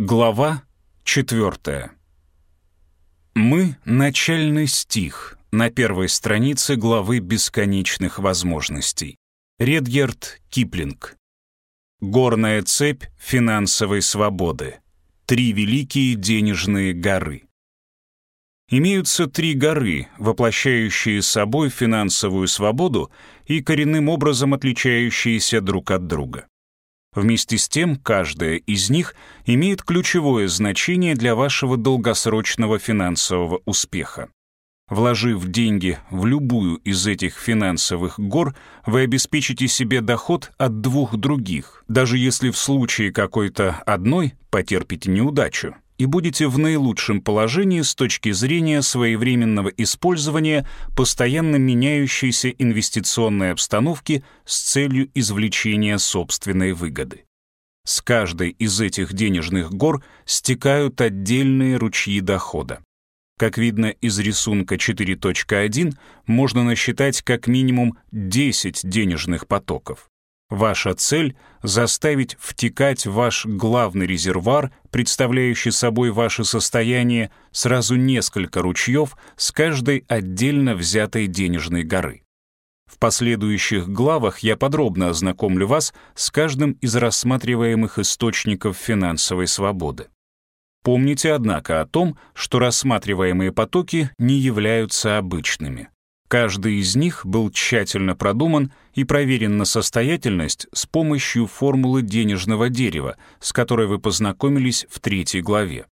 Глава 4. Мы — начальный стих на первой странице главы «Бесконечных возможностей». Редгерт Киплинг. Горная цепь финансовой свободы. Три великие денежные горы. Имеются три горы, воплощающие собой финансовую свободу и коренным образом отличающиеся друг от друга. Вместе с тем, каждая из них имеет ключевое значение для вашего долгосрочного финансового успеха. Вложив деньги в любую из этих финансовых гор, вы обеспечите себе доход от двух других, даже если в случае какой-то одной потерпите неудачу и будете в наилучшем положении с точки зрения своевременного использования постоянно меняющейся инвестиционной обстановки с целью извлечения собственной выгоды. С каждой из этих денежных гор стекают отдельные ручьи дохода. Как видно из рисунка 4.1, можно насчитать как минимум 10 денежных потоков. Ваша цель — заставить втекать в ваш главный резервуар, представляющий собой ваше состояние, сразу несколько ручьев с каждой отдельно взятой денежной горы. В последующих главах я подробно ознакомлю вас с каждым из рассматриваемых источников финансовой свободы. Помните, однако, о том, что рассматриваемые потоки не являются обычными. Каждый из них был тщательно продуман и проверен на состоятельность с помощью формулы денежного дерева, с которой вы познакомились в третьей главе.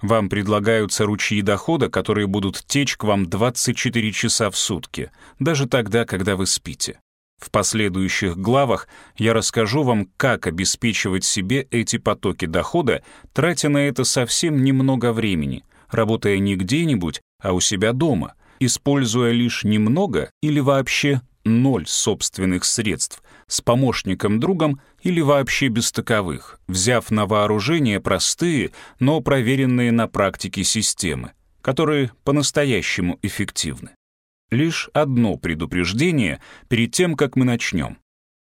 Вам предлагаются ручьи дохода, которые будут течь к вам 24 часа в сутки, даже тогда, когда вы спите. В последующих главах я расскажу вам, как обеспечивать себе эти потоки дохода, тратя на это совсем немного времени, работая не где-нибудь, а у себя дома — используя лишь немного или вообще ноль собственных средств, с помощником-другом или вообще без таковых, взяв на вооружение простые, но проверенные на практике системы, которые по-настоящему эффективны. Лишь одно предупреждение перед тем, как мы начнем.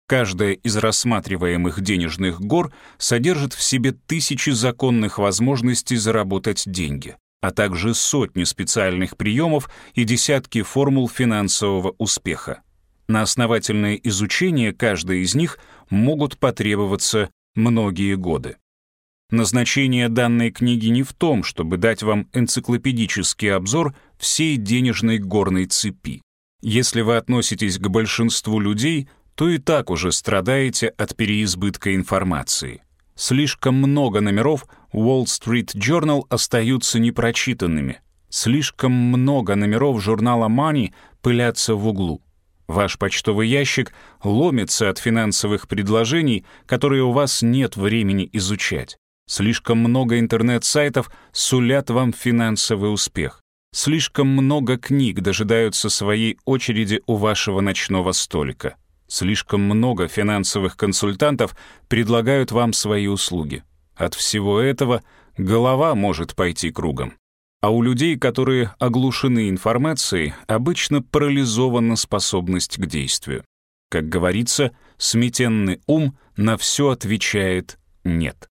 Каждая из рассматриваемых денежных гор содержит в себе тысячи законных возможностей заработать деньги а также сотни специальных приемов и десятки формул финансового успеха. На основательное изучение каждой из них могут потребоваться многие годы. Назначение данной книги не в том, чтобы дать вам энциклопедический обзор всей денежной горной цепи. Если вы относитесь к большинству людей, то и так уже страдаете от переизбытка информации. Слишком много номеров Wall Street Journal остаются непрочитанными. Слишком много номеров журнала Money пылятся в углу. Ваш почтовый ящик ломится от финансовых предложений, которые у вас нет времени изучать. Слишком много интернет-сайтов сулят вам финансовый успех. Слишком много книг дожидаются своей очереди у вашего ночного столика. Слишком много финансовых консультантов предлагают вам свои услуги. От всего этого голова может пойти кругом. А у людей, которые оглушены информацией, обычно парализована способность к действию. Как говорится, сметенный ум на все отвечает «нет».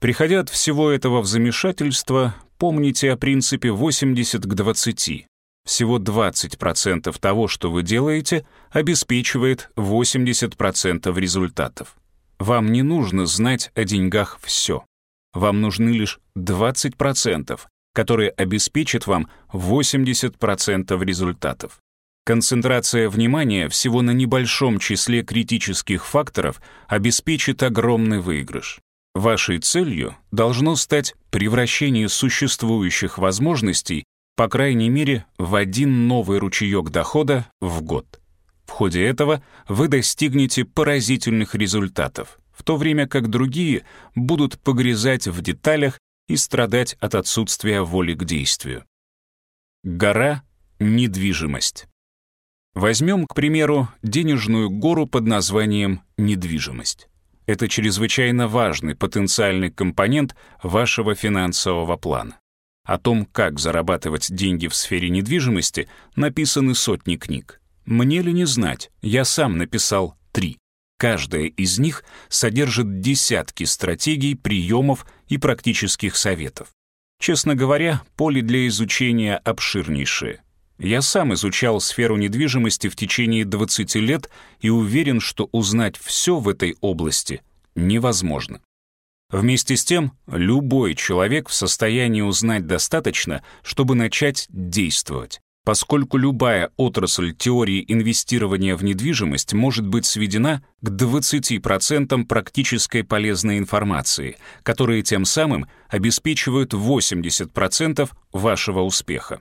Приходя от всего этого в замешательство, помните о принципе 80 к 20. Всего 20% того, что вы делаете, обеспечивает 80% результатов. Вам не нужно знать о деньгах все. Вам нужны лишь 20%, которые обеспечат вам 80% результатов. Концентрация внимания всего на небольшом числе критических факторов обеспечит огромный выигрыш. Вашей целью должно стать превращение существующих возможностей по крайней мере, в один новый ручеек дохода в год. В ходе этого вы достигнете поразительных результатов, в то время как другие будут погрязать в деталях и страдать от отсутствия воли к действию. Гора — недвижимость. Возьмем, к примеру, денежную гору под названием «недвижимость». Это чрезвычайно важный потенциальный компонент вашего финансового плана. О том, как зарабатывать деньги в сфере недвижимости, написаны сотни книг. Мне ли не знать, я сам написал три. Каждая из них содержит десятки стратегий, приемов и практических советов. Честно говоря, поле для изучения обширнейшее. Я сам изучал сферу недвижимости в течение 20 лет и уверен, что узнать все в этой области невозможно. Вместе с тем, любой человек в состоянии узнать достаточно, чтобы начать действовать, поскольку любая отрасль теории инвестирования в недвижимость может быть сведена к 20% практической полезной информации, которые тем самым обеспечивают 80% вашего успеха.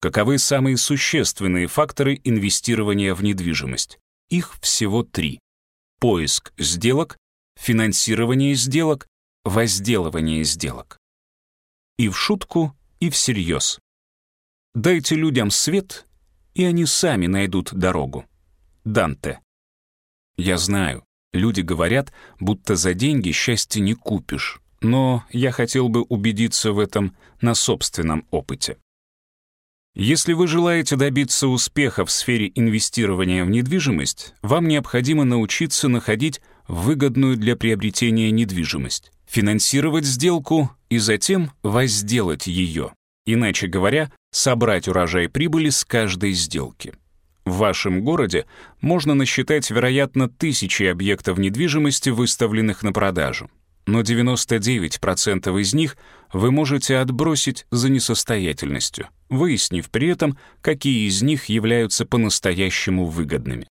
Каковы самые существенные факторы инвестирования в недвижимость? Их всего три. Поиск сделок, финансирование сделок, возделывание сделок. И в шутку, и всерьез. Дайте людям свет, и они сами найдут дорогу. Данте. Я знаю, люди говорят, будто за деньги счастье не купишь, но я хотел бы убедиться в этом на собственном опыте. Если вы желаете добиться успеха в сфере инвестирования в недвижимость, вам необходимо научиться находить выгодную для приобретения недвижимость, финансировать сделку и затем возделать ее. Иначе говоря, собрать урожай прибыли с каждой сделки. В вашем городе можно насчитать, вероятно, тысячи объектов недвижимости, выставленных на продажу. Но 99% из них вы можете отбросить за несостоятельностью, выяснив при этом, какие из них являются по-настоящему выгодными.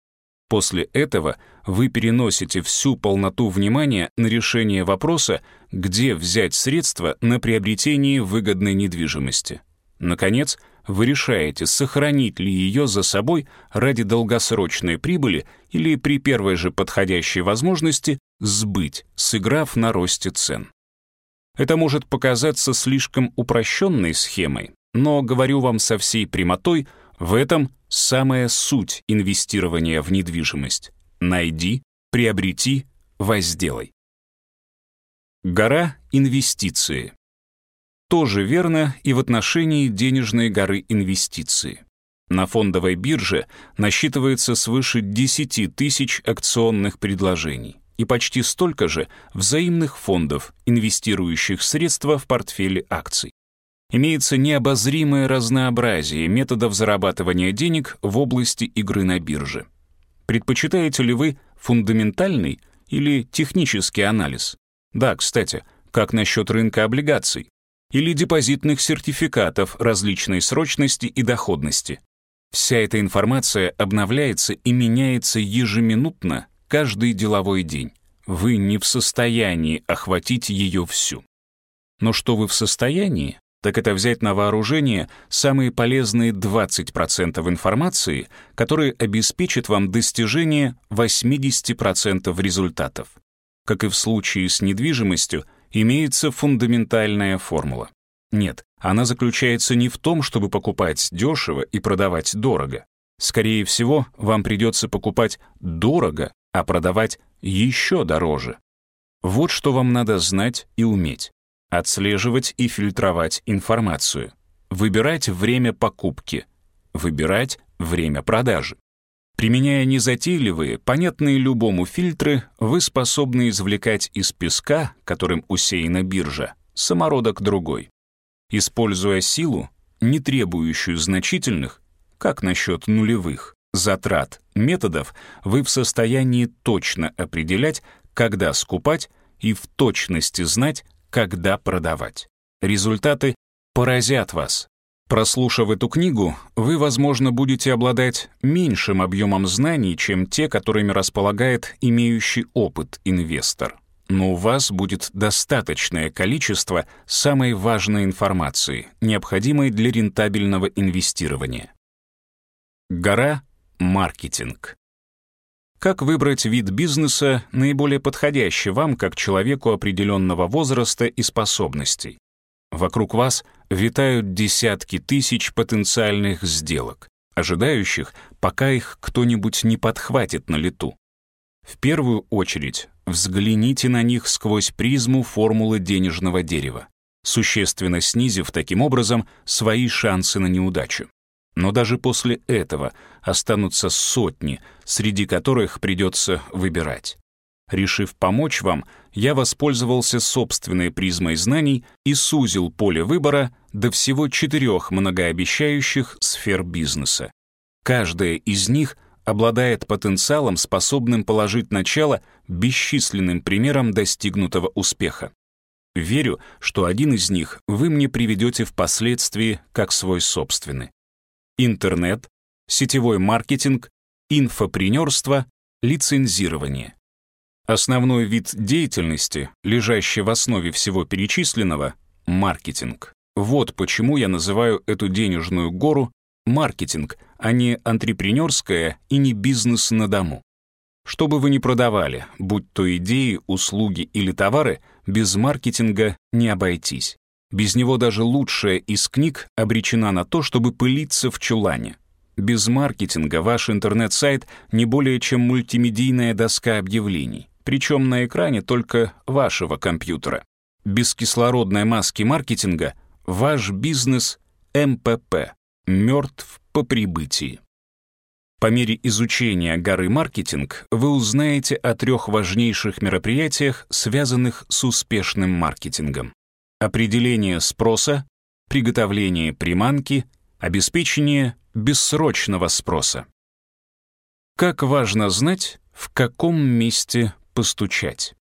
После этого вы переносите всю полноту внимания на решение вопроса, где взять средства на приобретение выгодной недвижимости. Наконец, вы решаете, сохранить ли ее за собой ради долгосрочной прибыли или при первой же подходящей возможности сбыть, сыграв на росте цен. Это может показаться слишком упрощенной схемой, но, говорю вам со всей прямотой, в этом самая суть инвестирования в недвижимость. Найди, приобрети, возделай. Гора инвестиции. Тоже верно и в отношении денежной горы инвестиции. На фондовой бирже насчитывается свыше 10 тысяч акционных предложений и почти столько же взаимных фондов, инвестирующих средства в портфели акций имеется необозримое разнообразие методов зарабатывания денег в области игры на бирже. Предпочитаете ли вы фундаментальный или технический анализ? Да, кстати, как насчет рынка облигаций? Или депозитных сертификатов различной срочности и доходности? Вся эта информация обновляется и меняется ежеминутно каждый деловой день. Вы не в состоянии охватить ее всю. Но что вы в состоянии, так это взять на вооружение самые полезные 20% информации, которые обеспечат вам достижение 80% результатов. Как и в случае с недвижимостью, имеется фундаментальная формула. Нет, она заключается не в том, чтобы покупать дешево и продавать дорого. Скорее всего, вам придется покупать дорого, а продавать еще дороже. Вот что вам надо знать и уметь отслеживать и фильтровать информацию, выбирать время покупки, выбирать время продажи. Применяя незатейливые, понятные любому фильтры, вы способны извлекать из песка, которым усеяна биржа, самородок другой. Используя силу, не требующую значительных, как насчет нулевых, затрат, методов, вы в состоянии точно определять, когда скупать и в точности знать, когда продавать. Результаты поразят вас. Прослушав эту книгу, вы, возможно, будете обладать меньшим объемом знаний, чем те, которыми располагает имеющий опыт инвестор. Но у вас будет достаточное количество самой важной информации, необходимой для рентабельного инвестирования. Гора — маркетинг. Как выбрать вид бизнеса, наиболее подходящий вам как человеку определенного возраста и способностей? Вокруг вас витают десятки тысяч потенциальных сделок, ожидающих, пока их кто-нибудь не подхватит на лету. В первую очередь взгляните на них сквозь призму формулы денежного дерева, существенно снизив таким образом свои шансы на неудачу. Но даже после этого останутся сотни, среди которых придется выбирать. Решив помочь вам, я воспользовался собственной призмой знаний и сузил поле выбора до всего четырех многообещающих сфер бизнеса. Каждая из них обладает потенциалом, способным положить начало бесчисленным примерам достигнутого успеха. Верю, что один из них вы мне приведете впоследствии как свой собственный. Интернет, сетевой маркетинг, инфопренерство, лицензирование. Основной вид деятельности, лежащий в основе всего перечисленного — маркетинг. Вот почему я называю эту денежную гору маркетинг, а не антрепренерское и не бизнес на дому. Что бы вы ни продавали, будь то идеи, услуги или товары, без маркетинга не обойтись. Без него даже лучшая из книг обречена на то, чтобы пылиться в чулане. Без маркетинга ваш интернет-сайт не более чем мультимедийная доска объявлений, причем на экране только вашего компьютера. Без кислородной маски маркетинга ваш бизнес МПП мертв по прибытии. По мере изучения горы маркетинг вы узнаете о трех важнейших мероприятиях, связанных с успешным маркетингом. Определение спроса, приготовление приманки, обеспечение бессрочного спроса. Как важно знать, в каком месте постучать.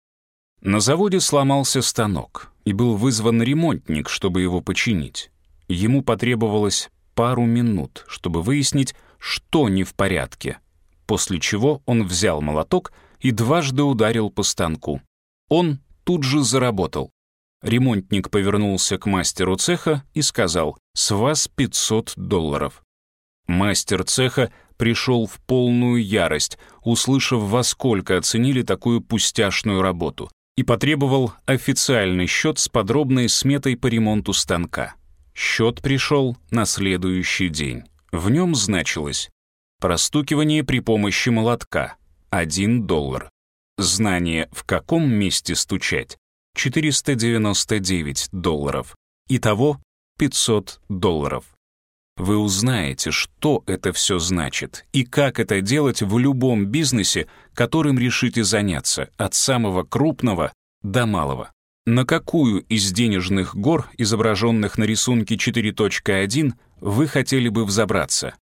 На заводе сломался станок, и был вызван ремонтник, чтобы его починить. Ему потребовалось пару минут, чтобы выяснить, что не в порядке, после чего он взял молоток и дважды ударил по станку. Он тут же заработал. Ремонтник повернулся к мастеру цеха и сказал «С вас 500 долларов». Мастер цеха пришел в полную ярость, услышав, во сколько оценили такую пустяшную работу, и потребовал официальный счет с подробной сметой по ремонту станка. Счет пришел на следующий день. В нем значилось простукивание при помощи молотка — 1 доллар. Знание, в каком месте стучать — 499 долларов. Итого 500 долларов. Вы узнаете, что это все значит и как это делать в любом бизнесе, которым решите заняться, от самого крупного до малого. На какую из денежных гор, изображенных на рисунке 4.1, вы хотели бы взобраться?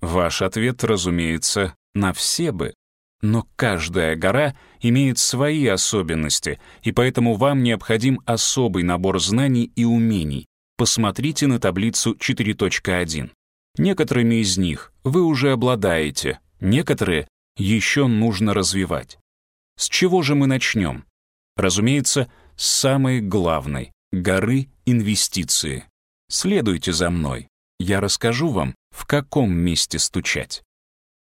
Ваш ответ, разумеется, на все бы. Но каждая гора имеет свои особенности, и поэтому вам необходим особый набор знаний и умений. Посмотрите на таблицу 4.1. Некоторыми из них вы уже обладаете, некоторые еще нужно развивать. С чего же мы начнем? Разумеется, с самой главной — горы инвестиции. Следуйте за мной. Я расскажу вам, в каком месте стучать.